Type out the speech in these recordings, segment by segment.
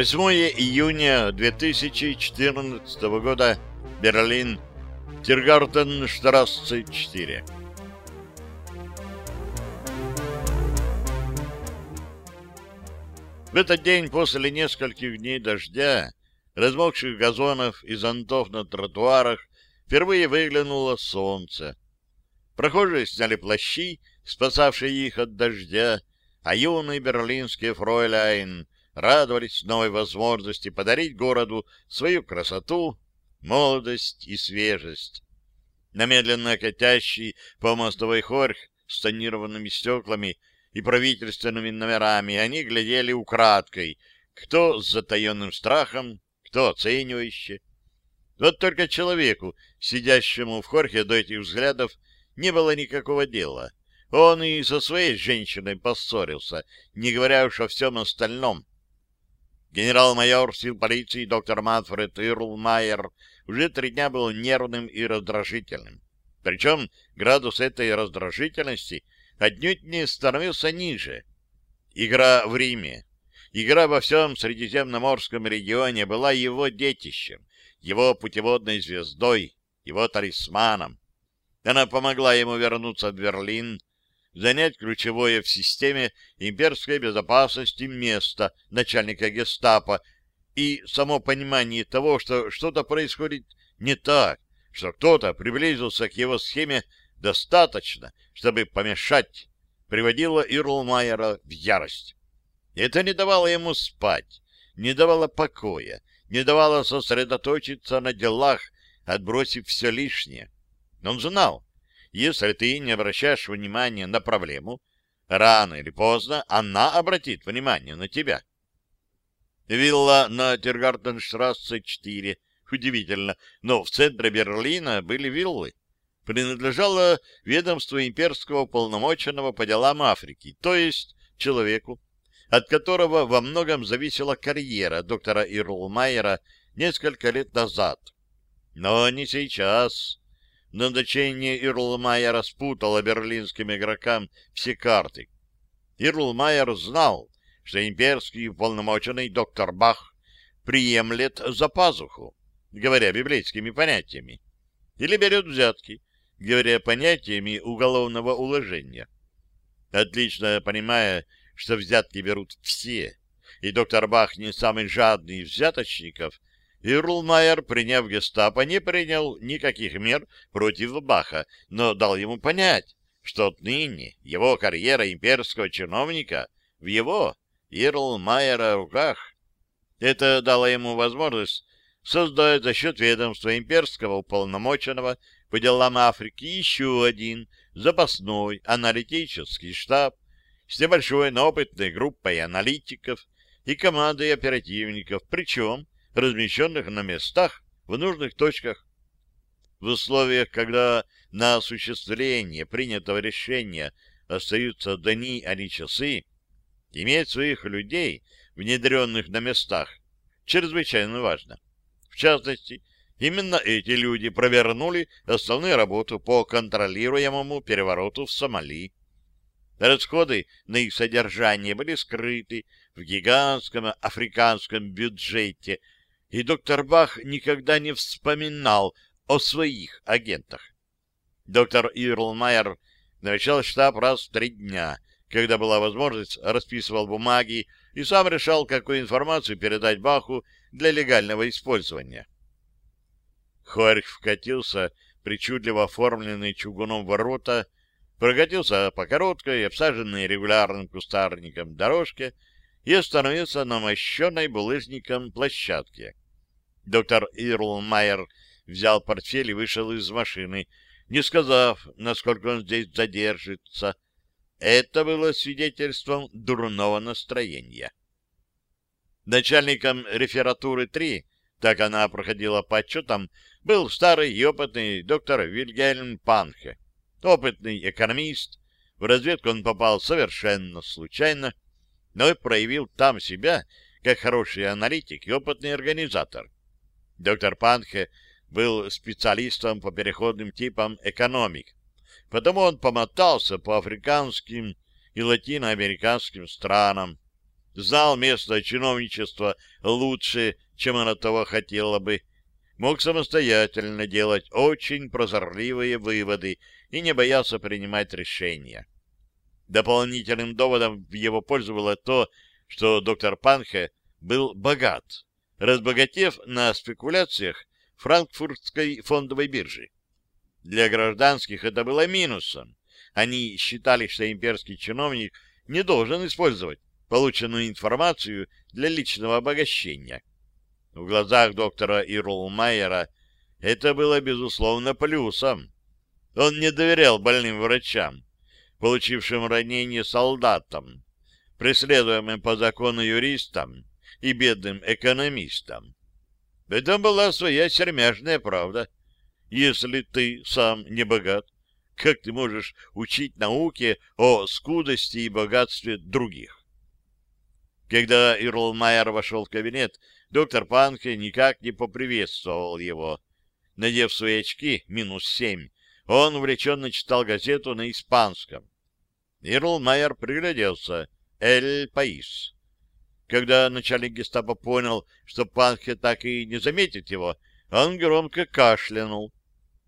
8 июня 2014 года. Берлин. Тиргартенштрассе 4. В этот день после нескольких дней дождя, размокших газонов и зонтов на тротуарах, впервые выглянуло солнце. Прохожие сняли плащи, спасавшие их от дождя, а юные берлинские фройляйн радовались новой возможности подарить городу свою красоту, молодость и свежесть. На медленно катящий по мостовой хорх с тонированными стеклами и правительственными номерами они глядели украдкой, кто с затаенным страхом, кто оценивающе. Вот только человеку, сидящему в хорхе до этих взглядов, не было никакого дела. Он и со своей женщиной поссорился, не говоря уж о всем остальном. Генерал-майор сил полиции доктор Манфред Ирлмайер уже три дня был нервным и раздражительным. Причем градус этой раздражительности отнюдь не становился ниже. Игра в Риме, игра во всем Средиземноморском регионе была его детищем, его путеводной звездой, его талисманом. Она помогла ему вернуться в Берлин, занять ключевое в системе имперской безопасности место начальника гестапо и само понимание того, что что-то происходит не так, что кто-то приблизился к его схеме достаточно, чтобы помешать, приводило Ирлмайера в ярость. Это не давало ему спать, не давало покоя, не давало сосредоточиться на делах, отбросив все лишнее. Он знал, если ты не обращаешь внимания на проблему, рано или поздно она обратит внимание на тебя. Вилла на Тиргартенштрассе 4. Удивительно, но в центре Берлина были виллы. Принадлежало ведомству имперского полномоченного по делам Африки, то есть человеку, от которого во многом зависела карьера доктора Ирлмайера несколько лет назад. Но не сейчас назначение Ирлмайя распутало берлинским игрокам все карты. Ирлмайер знал, что имперский уполномоченный доктор Бах приемлет за пазуху, говоря библейскими понятиями, или берет взятки, говоря понятиями уголовного уложения. Отлично понимая, что взятки берут все, и доктор Бах не самый жадный из взяточников, Ирлмайер, приняв гестапо, не принял никаких мер против Баха, но дал ему понять, что отныне его карьера имперского чиновника в его, Ирлмайера, руках. Это дало ему возможность создать за счет ведомства имперского уполномоченного по делам Африки еще один запасной аналитический штаб с небольшой, но опытной группой аналитиков и командой оперативников, причем размещенных на местах в нужных точках. В условиях, когда на осуществление принятого решения остаются дни, а не часы, иметь своих людей, внедренных на местах, чрезвычайно важно. В частности, именно эти люди провернули основную работу по контролируемому перевороту в Сомали. Расходы на их содержание были скрыты в гигантском африканском бюджете и доктор Бах никогда не вспоминал о своих агентах. Доктор Ирлмайер навещал штаб раз в три дня, когда была возможность, расписывал бумаги и сам решал, какую информацию передать Баху для легального использования. Хорьх вкатился причудливо оформленный чугуном ворота, прокатился по короткой, обсаженной регулярным кустарником дорожке и остановился на мощенной булыжником площадке. Доктор Ирлмайер взял портфель и вышел из машины, не сказав, насколько он здесь задержится. Это было свидетельством дурного настроения. Начальником рефературы 3, так она проходила по отчетам, был старый и опытный доктор Вильгельм Панхе. Опытный экономист, в разведку он попал совершенно случайно, но и проявил там себя как хороший аналитик и опытный организатор. Доктор Панхе был специалистом по переходным типам экономик, потому он помотался по африканским и латиноамериканским странам. знал местное чиновничество лучше, чем оно того хотело бы, мог самостоятельно делать очень прозорливые выводы и не боялся принимать решения. Дополнительным доводом в его пользу было то, что доктор Панхе был богат, разбогатев на спекуляциях франкфуртской фондовой биржи. Для гражданских это было минусом. Они считали, что имперский чиновник не должен использовать полученную информацию для личного обогащения. В глазах доктора Ирлмайера это было, безусловно, плюсом. Он не доверял больным врачам, получившим ранение солдатам, преследуемым по закону юристам и бедным экономистам. Это была своя сермяжная правда. Если ты сам не богат, как ты можешь учить науке о скудости и богатстве других? Когда Ирлмайер вошел в кабинет, доктор Панке никак не поприветствовал его. Надев свои очки, минус семь, он увлеченно читал газету на испанском. Ирлмайер пригляделся. «Эль Паис». Когда начальник гестапо понял, что Панхе так и не заметит его, он громко кашлянул.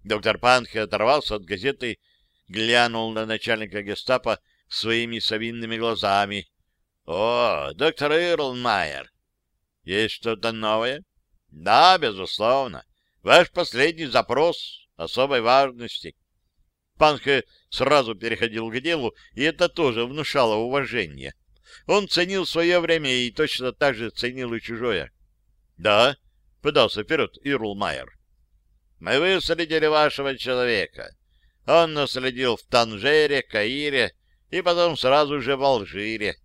Доктор Панхе оторвался от газеты, глянул на начальника гестапо своими совинными глазами. — О, доктор Ирлмайер, есть что-то новое? — Да, безусловно. Ваш последний запрос особой важности. Панхе сразу переходил к делу, и это тоже внушало уважение. Он ценил свое время и точно так же ценил и чужое. — Да, — подался вперед Ирлмайер. — Мы выследили вашего человека. Он наследил в Танжере, Каире и потом сразу же в Алжире.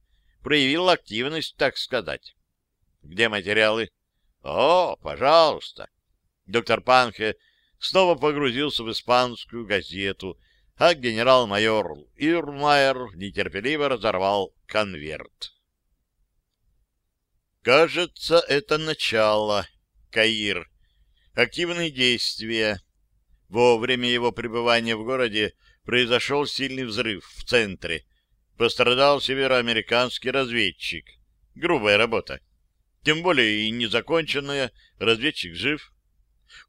Проявил активность, так сказать. — Где материалы? — О, пожалуйста. Доктор Панхе снова погрузился в испанскую газету, а генерал-майор Ирмайер нетерпеливо разорвал конверт. Кажется, это начало. Каир. Активные действия. Во время его пребывания в городе произошел сильный взрыв в центре. Пострадал североамериканский разведчик. Грубая работа. Тем более и незаконченная. Разведчик жив.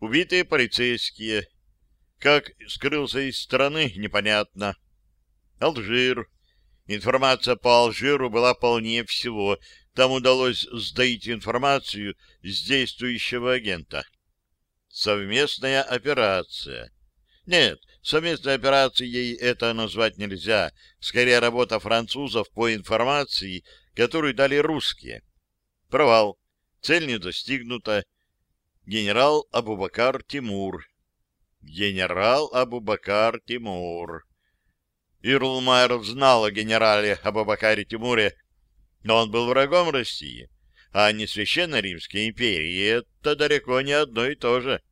Убитые полицейские. Как скрылся из страны, непонятно. Алжир. Информация по Алжиру была полнее всего. Там удалось сдаить информацию с действующего агента. Совместная операция. Нет, совместной операцией это назвать нельзя. Скорее, работа французов по информации, которую дали русские. Провал. Цель не достигнута. Генерал Абубакар Тимур генерал Абубакар Тимур. Ирлмайер знал о генерале Абубакаре Тимуре, но он был врагом России, а не Священной Римской империи, это далеко не одно и то же.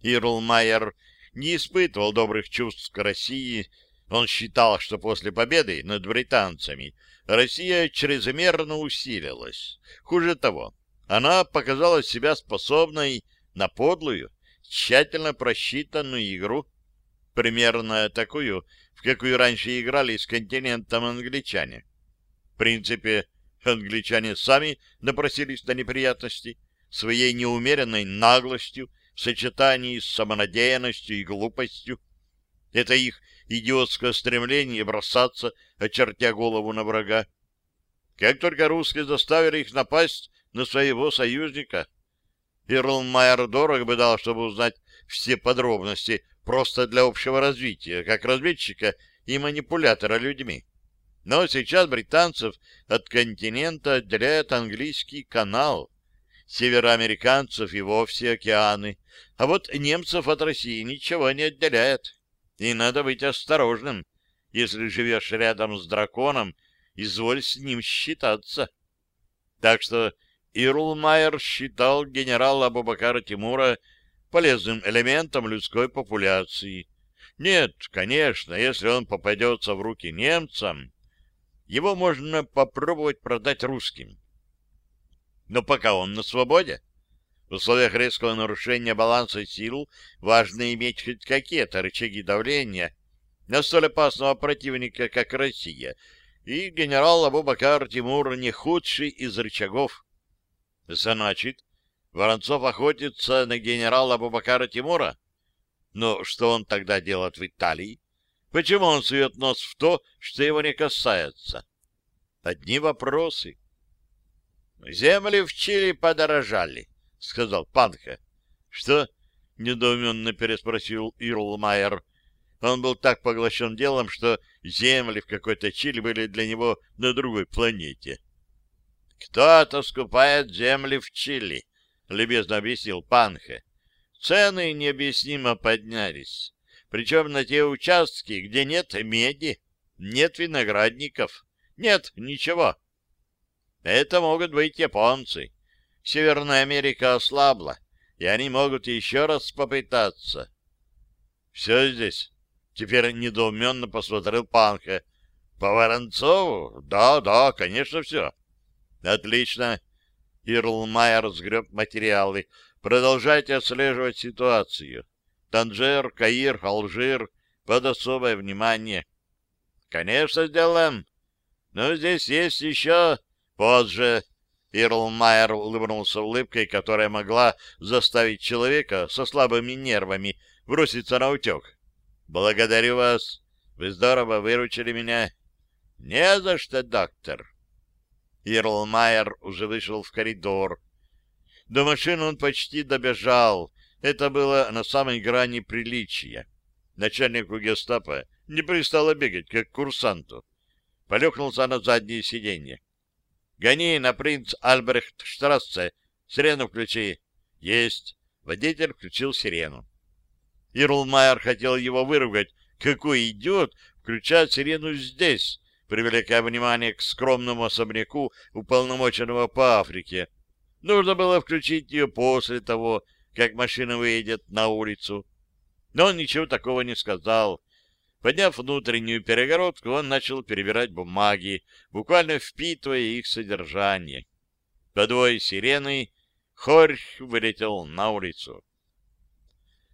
Ирлмайер не испытывал добрых чувств к России, он считал, что после победы над британцами Россия чрезмерно усилилась. Хуже того, она показала себя способной на подлую, тщательно просчитанную игру, примерно такую, в какую раньше играли с континентом англичане. В принципе, англичане сами напросились на неприятности своей неумеренной наглостью в сочетании с самонадеянностью и глупостью. Это их идиотское стремление бросаться, очертя голову на врага. Как только русские заставили их напасть на своего союзника, Ирлмайер дорого бы дал, чтобы узнать все подробности просто для общего развития, как разведчика и манипулятора людьми. Но сейчас британцев от континента отделяет английский канал, североамериканцев и вовсе океаны, а вот немцев от России ничего не отделяет. И надо быть осторожным. Если живешь рядом с драконом, изволь с ним считаться. Так что Ирлмайер считал генерала Абубакара Тимура полезным элементом людской популяции. Нет, конечно, если он попадется в руки немцам, его можно попробовать продать русским. Но пока он на свободе, в условиях резкого нарушения баланса сил важно иметь хоть какие-то рычаги давления на столь опасного противника, как Россия, и генерал Абубакар Тимур не худший из рычагов. Значит, Воронцов охотится на генерала Абубакара Тимура? Но что он тогда делает в Италии? Почему он сует нос в то, что его не касается? Одни вопросы. Земли в Чили подорожали, — сказал Панха. — Что? — недоуменно переспросил Ирлмайер. Он был так поглощен делом, что земли в какой-то Чили были для него на другой планете. «Кто-то скупает земли в Чили», — любезно объяснил Панхе. «Цены необъяснимо поднялись, причем на те участки, где нет меди, нет виноградников, нет ничего. Это могут быть японцы. Северная Америка ослабла, и они могут еще раз попытаться». «Все здесь?» Теперь недоуменно посмотрел Панха. По Воронцову? Да, да, конечно, все. Отлично. Ирлмайер сгреб материалы. Продолжайте отслеживать ситуацию. Танжер, Каир, Алжир под особое внимание. Конечно, сделаем. Но здесь есть еще позже. Ирлмайер улыбнулся улыбкой, которая могла заставить человека со слабыми нервами броситься на утек. Благодарю вас. Вы здорово выручили меня. Не за что, доктор. Ирлмайер уже вышел в коридор. До машины он почти добежал. Это было на самой грани приличия. Начальнику гестапо не пристало бегать, как курсанту. Полегнулся на заднее сиденье. — Гони на принц Альбрехт Штрассе. Сирену включи. — Есть. Водитель включил сирену. Ирлмайер хотел его выругать. Какой идиот включает сирену здесь, привлекая внимание к скромному особняку уполномоченного по Африке. Нужно было включить ее после того, как машина выйдет на улицу. Но он ничего такого не сказал. Подняв внутреннюю перегородку, он начал перебирать бумаги, буквально впитывая их содержание. Подвой сирены, Хорь вылетел на улицу.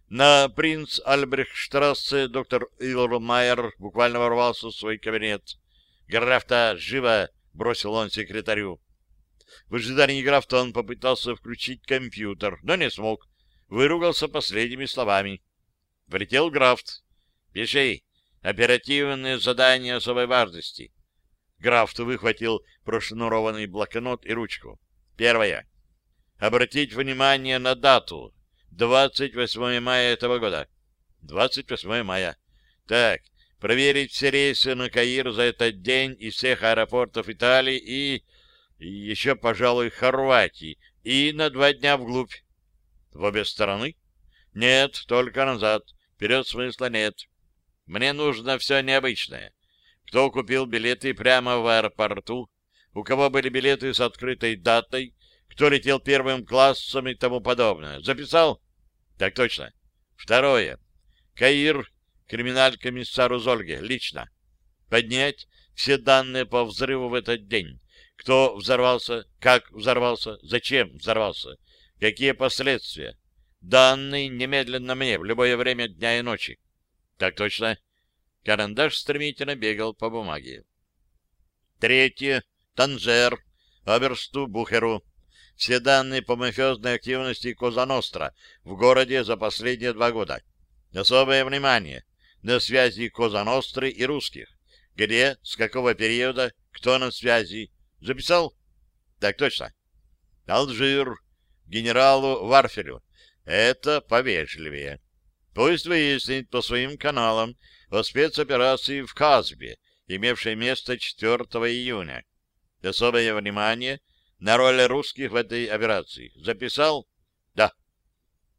На принц Альбрехштрассе доктор Илрмайер буквально ворвался в свой кабинет. «Графта, живо!» — бросил он секретарю. В ожидании графта он попытался включить компьютер, но не смог. Выругался последними словами. Влетел графт. «Пиши. Оперативное задание особой важности». Графт выхватил прошнурованный блокнот и ручку. Первое. Обратить внимание на дату 28 мая этого года. 28 мая. Так, проверить все рейсы на Каир за этот день из всех аэропортов Италии и, и еще, пожалуй, Хорватии, и на два дня вглубь. В обе стороны? Нет, только назад. Вперед смысла нет. Мне нужно все необычное. Кто купил билеты прямо в аэропорту? У кого были билеты с открытой датой? Кто летел первым классом и тому подобное? Записал? Так точно. Второе. Каир, криминаль-комиссару Зольге, лично. Поднять все данные по взрыву в этот день. Кто взорвался, как взорвался, зачем взорвался, какие последствия. Данные немедленно мне, в любое время дня и ночи. Так точно. Карандаш стремительно бегал по бумаге. Третье. Танжер. Оберсту Бухеру все данные по мафиозной активности Коза Ностра в городе за последние два года. Особое внимание на связи Коза Ностры и русских. Где, с какого периода, кто на связи. Записал? Так точно. Алжир, генералу Варфелю. Это повежливее. Пусть выяснит по своим каналам о спецоперации в Казбе, имевшей место 4 июня. Особое внимание — на роль русских в этой операции. Записал? Да.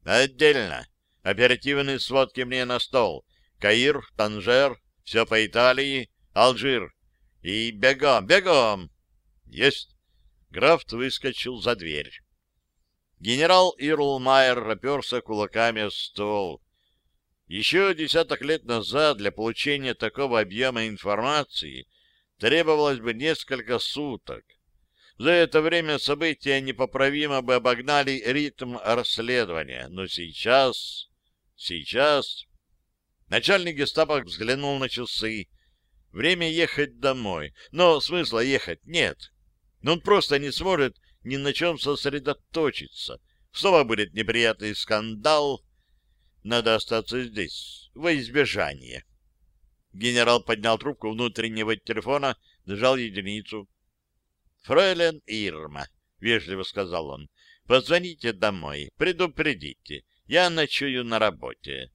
Отдельно. Оперативные сводки мне на стол. Каир, Танжер, все по Италии, Алжир. И бегом, бегом. Есть. Графт выскочил за дверь. Генерал Ирлмайер оперся кулаками о стол. Еще десяток лет назад для получения такого объема информации требовалось бы несколько суток. За это время события непоправимо бы обогнали ритм расследования. Но сейчас... Сейчас... Начальник гестапо взглянул на часы. Время ехать домой. Но смысла ехать нет. Но он просто не сможет ни на чем сосредоточиться. Снова будет неприятный скандал. Надо остаться здесь, во избежание. Генерал поднял трубку внутреннего телефона, нажал единицу. — Фройлен Ирма, — вежливо сказал он, — позвоните домой, предупредите. Я ночую на работе.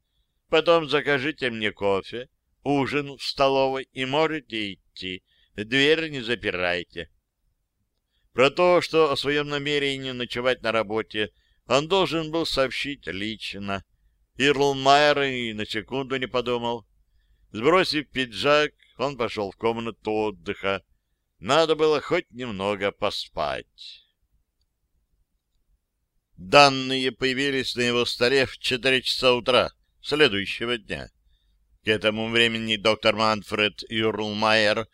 Потом закажите мне кофе, ужин в столовой и можете идти. Дверь не запирайте. Про то, что о своем намерении ночевать на работе он должен был сообщить лично. Ирлмайер и на секунду не подумал. Сбросив пиджак, он пошел в комнату отдыха. Надо было хоть немного поспать. Данные появились на его столе в четыре часа утра следующего дня. К этому времени доктор Манфред Юрлмайер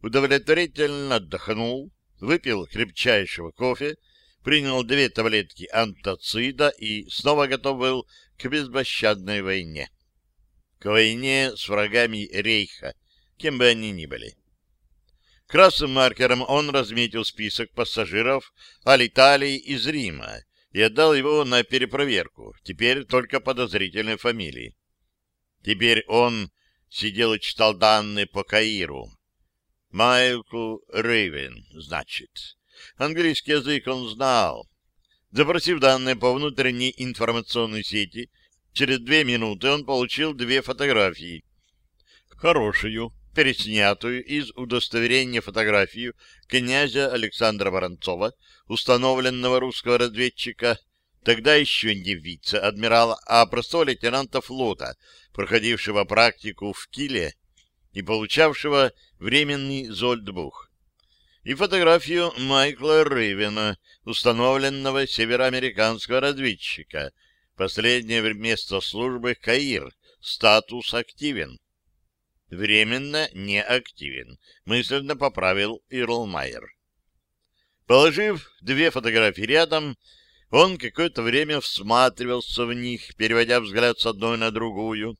удовлетворительно отдохнул, выпил крепчайшего кофе, принял две таблетки антацида и снова готов был к безпощадной войне. К войне с врагами Рейха, кем бы они ни были. Красным маркером он разметил список пассажиров, летали из Рима, и отдал его на перепроверку, теперь только подозрительной фамилии. Теперь он сидел и читал данные по Каиру. Майкл Рейвен, значит. Английский язык он знал. Запросив данные по внутренней информационной сети, через две минуты он получил две фотографии. Хорошую, переснятую из удостоверения фотографию князя Александра Воронцова, установленного русского разведчика, тогда еще не вице-адмирала, а простого лейтенанта флота, проходившего практику в Киле и получавшего временный зольдбух, и фотографию Майкла Рейвена, установленного североамериканского разведчика, последнее место службы Каир, статус активен. Временно не активен, мысленно поправил Ирлмайер. Положив две фотографии рядом, он какое-то время всматривался в них, переводя взгляд с одной на другую.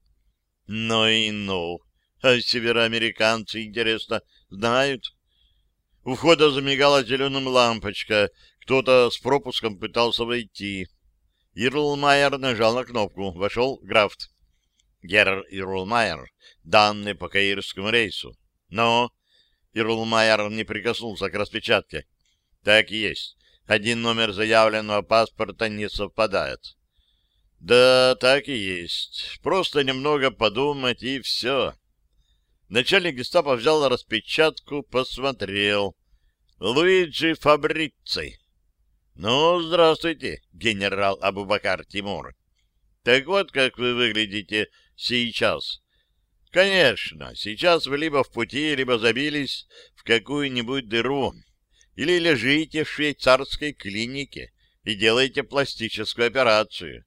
Ну и ну, а североамериканцы, интересно, знают? У входа замигала зеленым лампочка, кто-то с пропуском пытался войти. Ирлмайер нажал на кнопку, вошел Графт. Герр Ирлмайер, данные по каирскому рейсу. Но Ирлмайер не прикоснулся к распечатке. Так и есть. Один номер заявленного паспорта не совпадает. Да, так и есть. Просто немного подумать, и все. Начальник гестапо взял распечатку, посмотрел. Луиджи Фабрицци. Ну, здравствуйте, генерал Абубакар Тимур. Так вот, как вы выглядите сейчас. Конечно, сейчас вы либо в пути, либо забились в какую-нибудь дыру, или лежите в швейцарской клинике и делаете пластическую операцию.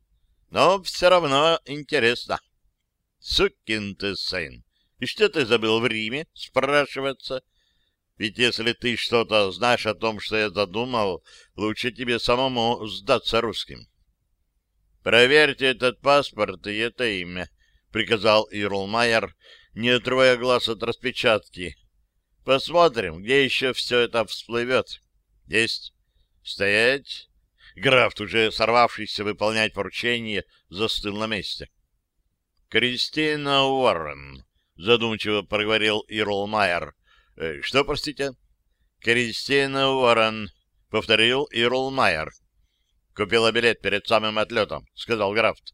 Но все равно интересно. Сукин ты сын! И что ты забыл в Риме, спрашивается? Ведь если ты что-то знаешь о том, что я задумал, лучше тебе самому сдаться русским. Проверьте этот паспорт и это имя, — приказал Ирлмайер, не отрывая глаз от распечатки. Посмотрим, где еще все это всплывет. Есть. Стоять. Графт, уже сорвавшийся выполнять поручение, застыл на месте. Кристина Уоррен, задумчиво проговорил Ирлмайер. «Э, что, простите? Кристина Уоррен, повторил Ирлмайер. Купила билет перед самым отлетом, сказал Графт.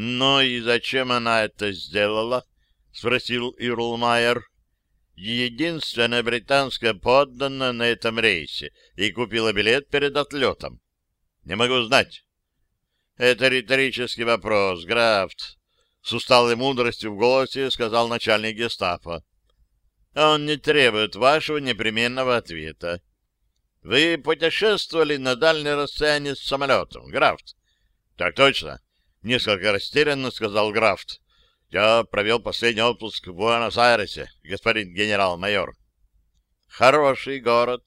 «Ну и зачем она это сделала?» — спросил Ирлмайер. «Единственная британская подданная на этом рейсе и купила билет перед отлетом. Не могу знать». «Это риторический вопрос, Графт», — с усталой мудростью в голосе сказал начальник гестапо. «Он не требует вашего непременного ответа. Вы путешествовали на дальнее расстояние с самолетом, Графт? Так точно. Несколько растерянно сказал Графт. Я провел последний отпуск в Буэнос-Айресе, господин генерал-майор. Хороший город.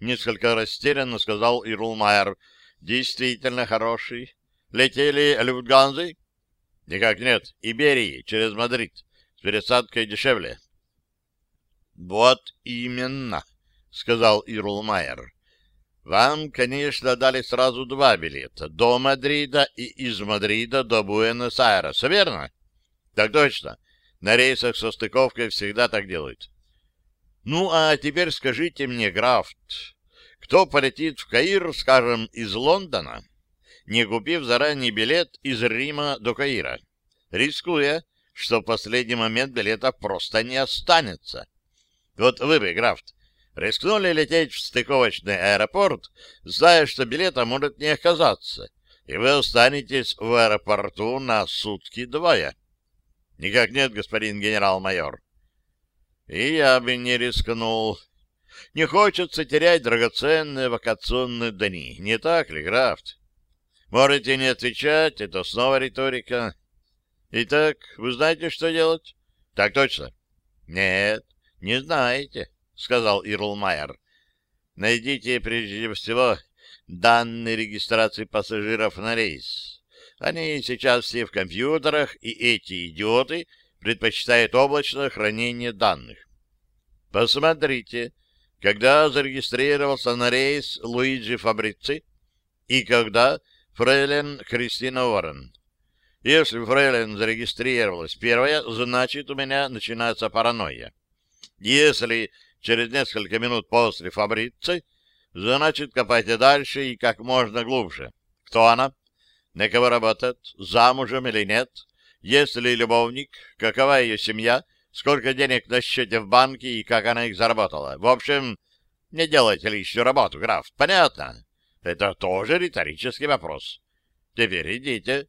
Несколько растерянно сказал Ирлмайер. Действительно хороший. Летели Люфтганзой? Никак нет. Иберии, через Мадрид. С пересадкой дешевле. Вот именно, сказал Ирлмайер. Вам, конечно, дали сразу два билета до Мадрида и из Мадрида до Буэнос-Айреса, верно? Так точно. На рейсах со стыковкой всегда так делают. Ну, а теперь скажите мне, Крафт, кто полетит в Каир, скажем, из Лондона, не купив заранее билет из Рима до Каира, рискуя, что в последний момент билета просто не останется? Вот вы бы, Графт, рискнули лететь в стыковочный аэропорт, зная, что билета может не оказаться, и вы останетесь в аэропорту на сутки-двое. Никак нет, господин генерал-майор. И я бы не рискнул. Не хочется терять драгоценные вакационные дни, не так ли, Графт? Можете не отвечать, это снова риторика. Итак, вы знаете, что делать? Так точно. Нет, не знаете, сказал Ирлмайер. Найдите прежде всего данные регистрации пассажиров на рейс. Они сейчас все в компьютерах, и эти идиоты предпочитает облачное хранение данных. Посмотрите, когда зарегистрировался на рейс Луиджи Фабрици и когда Фрейлен Кристина Уоррен. Если Фрейлен зарегистрировалась первая, значит, у меня начинается паранойя. Если через несколько минут после Фабрици, значит, копайте дальше и как можно глубже. Кто она? На кого работает? Замужем или нет? Есть ли любовник? Какова ее семья? Сколько денег на счете в банке и как она их заработала? В общем, не делайте лишнюю работу, граф. Понятно? Это тоже риторический вопрос. Теперь идите.